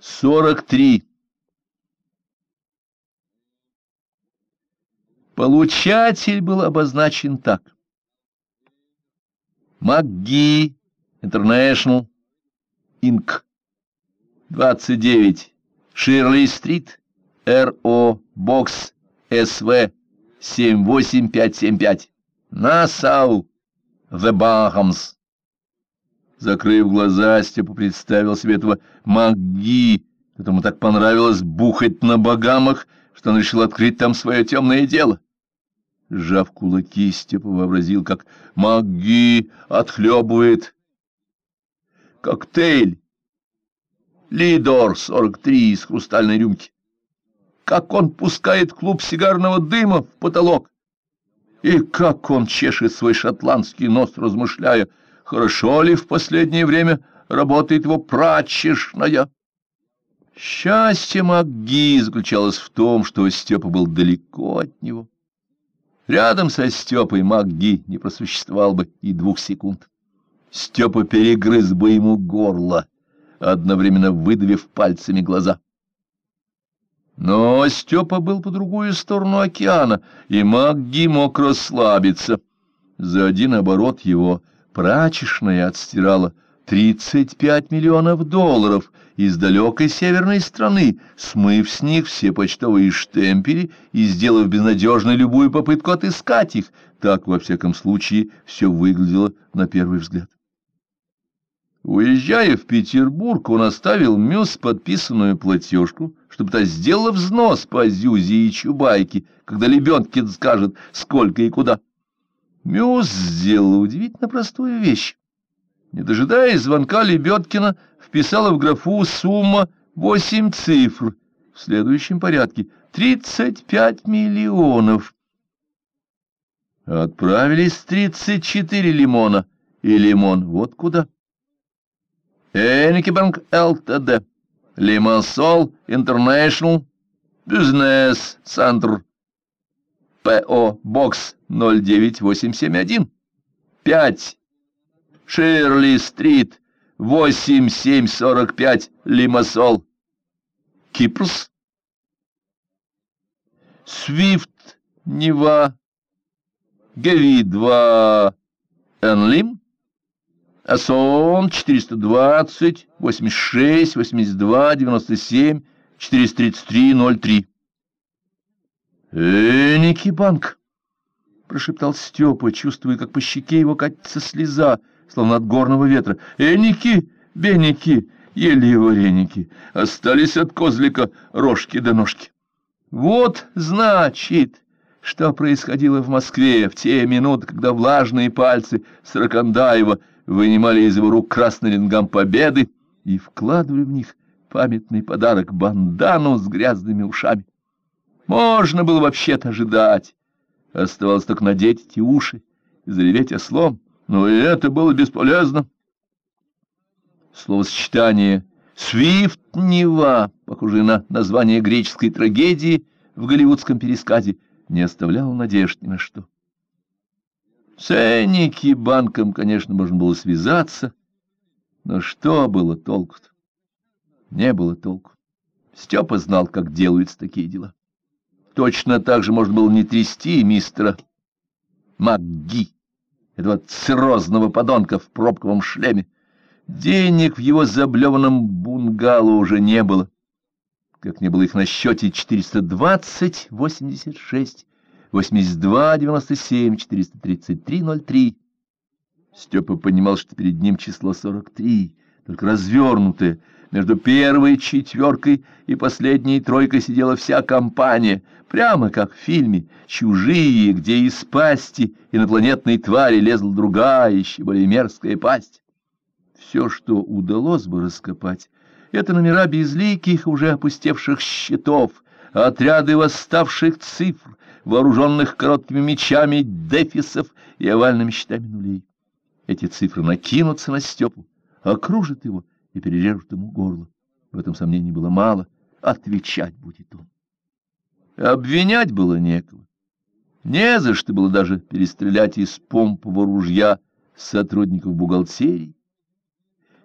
сорок три. Получатель был обозначен так. МакГи Интернешнл Инк 29 Ширли-стрит РО Бокс СВ 78575 Нассау The Bahams Закрыв глаза, Степа представил себе этого МакГи, которому так понравилось бухать на богамах, что он решил открыть там свое темное дело. Сжав кулаки, Степа вообразил, как МакГи отхлебывает коктейль Лидор 43 из хрустальной рюмки. Как он пускает клуб сигарного дыма в потолок. И как он чешет свой шотландский нос, размышляя, хорошо ли в последнее время работает его прачечная. Счастье МакГи заключалось в том, что Степа был далеко от него. Рядом со Степой МакГи не просуществовал бы и двух секунд. Степа перегрыз бы ему горло, одновременно выдавив пальцами глаза. Но Степа был по другую сторону океана, и МакГи мог расслабиться. За один оборот его прачечная отстирала 35 миллионов долларов из далекой северной страны, смыв с них все почтовые штемпели и сделав безнадежной любую попытку отыскать их. Так, во всяком случае, все выглядело на первый взгляд. Уезжая в Петербург, он оставил Мюс подписанную платежку, чтобы та сделала взнос по Зюзе и Чубайке, когда Лебедкин скажет, сколько и куда. Мюс сделала удивительно простую вещь. Не дожидаясь звонка Лебедкина, вписала в графу сумма восемь цифр в следующем порядке — тридцать пять миллионов. Отправились тридцать четыре лимона, и лимон вот куда. Эникибанк ЛТД, Лимассол Интернешнл, Бизнес Центр, ПО Бокс 09871, 5, Ширли-стрит, 8745, Лимассол, Кипрс, Свифт, Нева, ГВИ-2, Энлим, Асон 420, 86, 82, 97, 433, 03. «Эники банк!» — прошептал Степа, чувствуя, как по щеке его катится слеза, словно от горного ветра. «Эники, беники, ели его вареники, остались от козлика рожки до ножки». Вот, значит, что происходило в Москве в те минуты, когда влажные пальцы Сракандаева вынимали из его рук красный лингам победы и вкладывали в них памятный подарок — бандану с грязными ушами. Можно было вообще-то ожидать. Оставалось только надеть эти уши и зареветь ослом. Но и это было бесполезно. Словосочетание «Свифт-Нева», похожее на название греческой трагедии в голливудском пересказе, не оставляло надежд ни на что. С Эники банком, конечно, можно было связаться, но что было толку-то? Не было толку. Степа знал, как делаются такие дела. Точно так же можно было не трясти мистера МакГи, этого циррозного подонка в пробковом шлеме. Денег в его заблеванном бунгало уже не было, как не было их на счете 420, 86, 82, 97, 433, 03. Степа понимал, что перед ним число 43, только развернутое, между первой четверкой и последней тройкой сидела вся компания, прямо как в фильме «Чужие», где из пасти инопланетной твари лезла другая, еще более мерзкая пасть. Все, что удалось бы раскопать, это номера безликих, уже опустевших счетов, отряды восставших цифр, вооруженных короткими мечами дефисов и овальными щитами нулей. Эти цифры накинутся на Степу, окружат его — и перережут ему горло. В этом сомнений было мало. Отвечать будет он. Обвинять было некого. Не за что было даже перестрелять из помпового ружья сотрудников бухгалтерии.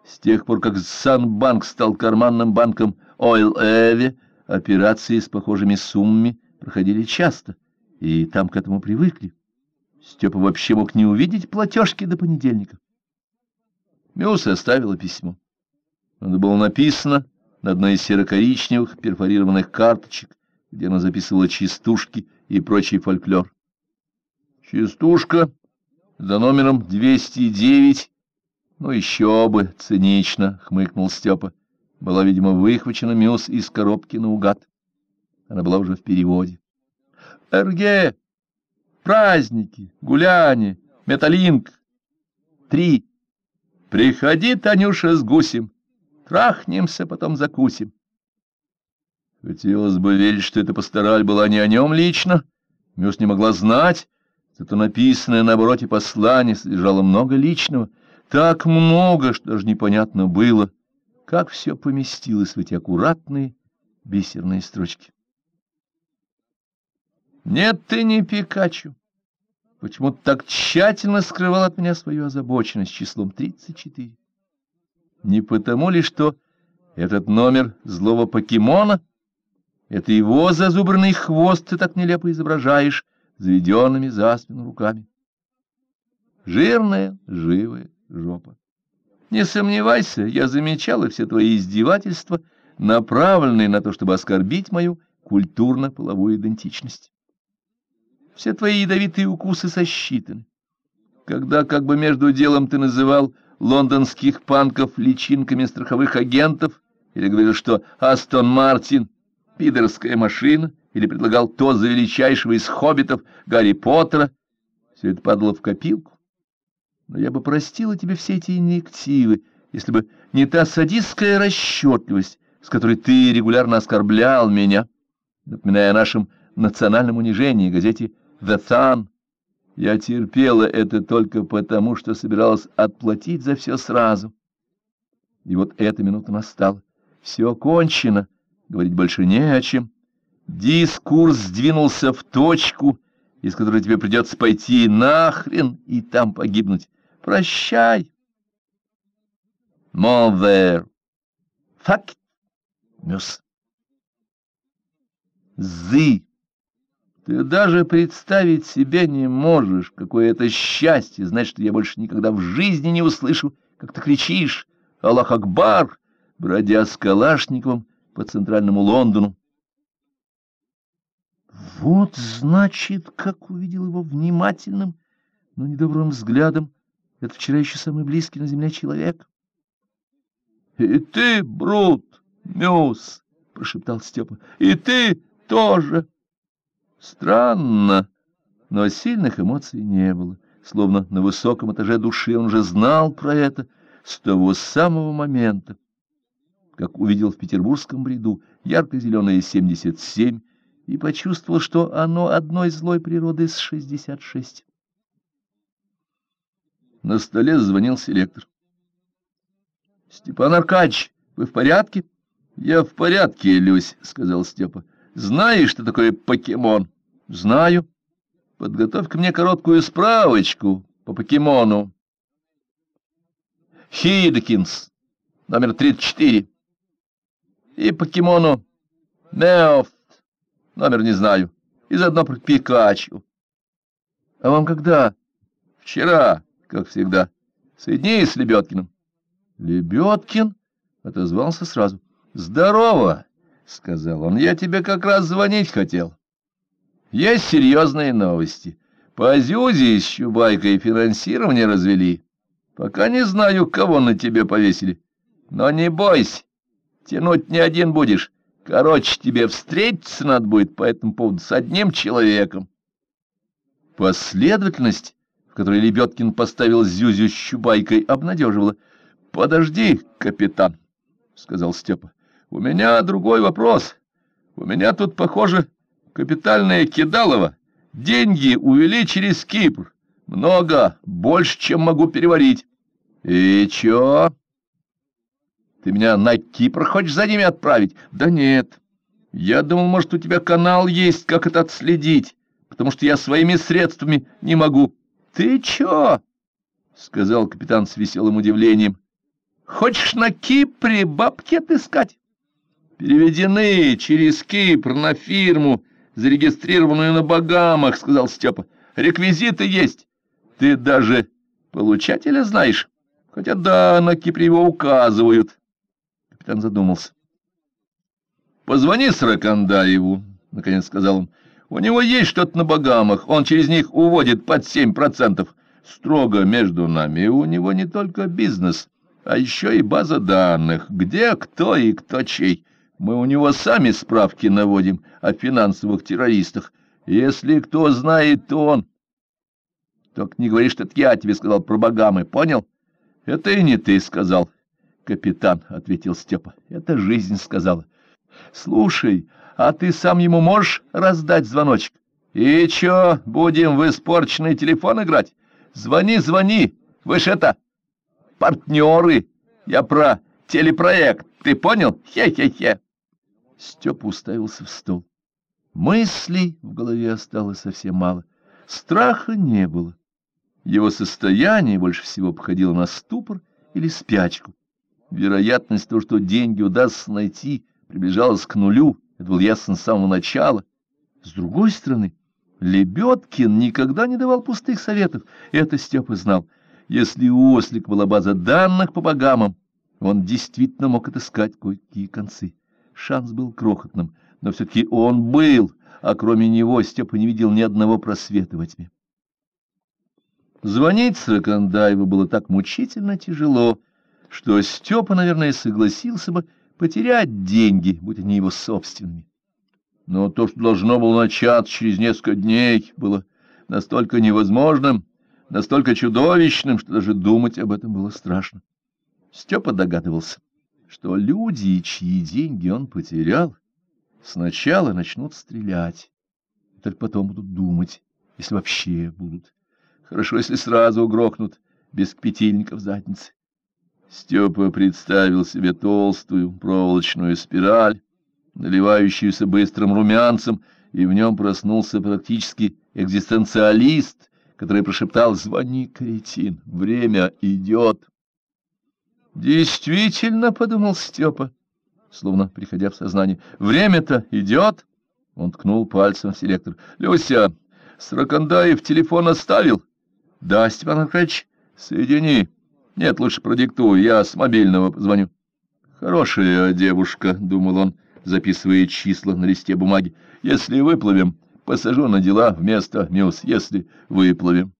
С тех пор, как Санбанк стал карманным банком Ойл Эви, операции с похожими суммами проходили часто, и там к этому привыкли. Степа вообще мог не увидеть платежки до понедельника. Мюс оставила письмо. Оно было написано на одной из серо-коричневых перфорированных карточек, где она записывала частушки и прочий фольклор. Частушка за номером 209, ну еще бы, цинично, хмыкнул Степа. Была, видимо, выхвачена Мюс из коробки наугад. Она была уже в переводе. РГ, праздники, гуляния, металлинг. Три. Приходи, Танюша, с гусем. Трахнемся, потом закусим. Хотелось бы верить, что эта пастораль была не о нем лично. Мюс не могла знать, зато написанное на обороте послание содержало много личного. Так много, что даже непонятно было, как все поместилось в эти аккуратные бисерные строчки. Нет, ты не Пикачу. Почему так тщательно скрывал от меня свою озабоченность числом 34? Не потому ли, что этот номер злого покемона, это его зазубренный хвост ты так нелепо изображаешь, заведенными за спину руками? Жирная, живая жопа. Не сомневайся, я замечала все твои издевательства, направленные на то, чтобы оскорбить мою культурно-половую идентичность все твои ядовитые укусы сосчитаны. Когда как бы между делом ты называл лондонских панков личинками страховых агентов, или говорил, что Астон Мартин — пидорская машина, или предлагал то за величайшего из хоббитов Гарри Поттера, все это падало в копилку. Но я бы простила тебе все эти инъективы, если бы не та садистская расчетливость, с которой ты регулярно оскорблял меня, напоминая о нашем национальном унижении газете The Sun. Я терпела это только потому, что собиралась отплатить за все сразу. И вот эта минута настала. Все кончено, говорить больше не о чем. Дискурс сдвинулся в точку, из которой тебе придется пойти нахрен и там погибнуть. Прощай. Мовер. Факт. Мюс. Зы. Ты даже представить себе не можешь, какое это счастье, знать, что я больше никогда в жизни не услышу, как ты кричишь «Аллах Акбар!», бродя с Калашниковым по центральному Лондону. Вот, значит, как увидел его внимательным, но недобрым взглядом это вчера еще самый близкий на земле человек. — И ты, Брут, Мюс, — прошептал Степа, — и ты тоже. Странно, но сильных эмоций не было, словно на высоком этаже души он уже знал про это с того самого момента, как увидел в петербургском бреду ярко-зеленое 77 и почувствовал, что оно одной злой природы с 66. На столе звонил селектор. — Степан Аркадьевич, вы в порядке? — Я в порядке, Люсь, — сказал Степа. Знаешь, что такое покемон? Знаю. Подготовь ко мне короткую справочку по покемону. Хидкинс, номер 34. И покемону Меофт, номер не знаю. И заодно про Пикачу. А вам когда? Вчера, как всегда. Соедини с Лебедкиным. Лебедкин отозвался сразу. Здорово! — сказал он, — я тебе как раз звонить хотел. Есть серьезные новости. По Зюзе с Чубайкой финансирование развели. Пока не знаю, кого на тебе повесили. Но не бойся, тянуть не один будешь. Короче, тебе встретиться надо будет по этому поводу с одним человеком. Последовательность, в которой Лебедкин поставил Зюзю с Чубайкой, обнадеживала. — Подожди, капитан, — сказал Степа. У меня другой вопрос. У меня тут, похоже, капитальное кидалово. Деньги увели через Кипр. Много, больше, чем могу переварить. И чё? Ты меня на Кипр хочешь за ними отправить? Да нет. Я думал, может, у тебя канал есть, как это отследить, потому что я своими средствами не могу. Ты чё? — сказал капитан с веселым удивлением. Хочешь на Кипре бабки отыскать? Переведены через Кипр на фирму, зарегистрированную на Багамах, — сказал Степа. Реквизиты есть. Ты даже получателя знаешь? Хотя да, на Кипре его указывают. Капитан задумался. Позвони Сракандаеву, — наконец сказал он. У него есть что-то на Багамах, он через них уводит под семь процентов. Строго между нами, у него не только бизнес, а еще и база данных, где кто и кто чей. Мы у него сами справки наводим о финансовых террористах. Если кто знает, то он. Только не говори, что это я тебе сказал про Багамы, понял? Это и не ты сказал, капитан, — ответил Степа. Это жизнь сказала. Слушай, а ты сам ему можешь раздать звоночек? И чё, будем в испорченный телефон играть? Звони, звони, вы ж это, партнеры. Я про телепроект, ты понял? Хе-хе-хе. Степа уставился в стол. Мыслей в голове осталось совсем мало. Страха не было. Его состояние больше всего походило на ступор или спячку. Вероятность того, что деньги удастся найти, приближалась к нулю. Это было ясно с самого начала. С другой стороны, Лебедкин никогда не давал пустых советов. Это Степа знал. Если у Ослика была база данных по богамам, он действительно мог отыскать кое-какие концы. Шанс был крохотным, но все-таки он был, а кроме него Степа не видел ни одного просвета во тьме. Звонить Сракандаеву было так мучительно тяжело, что Степа, наверное, согласился бы потерять деньги, будь они его собственными. Но то, что должно было начаться через несколько дней, было настолько невозможным, настолько чудовищным, что даже думать об этом было страшно. Степа догадывался, что люди, чьи деньги он потерял, сначала начнут стрелять, и только потом будут думать, если вообще будут. Хорошо, если сразу угрохнут, без кипятильника в заднице. Степа представил себе толстую проволочную спираль, наливающуюся быстрым румянцем, и в нем проснулся практически экзистенциалист, который прошептал «Звони, кретин, время идет». «Действительно», — подумал Степа, словно приходя в сознание, — «время-то идет». Он ткнул пальцем в селектор. «Люся, Сракандаев телефон оставил?» — Да, Степан Аркадьевич, соедини. Нет, лучше продиктуй, я с мобильного звоню. — Хорошая девушка, — думал он, записывая числа на листе бумаги. — Если выплывем, посажу на дела вместо Мюс, если выплывем.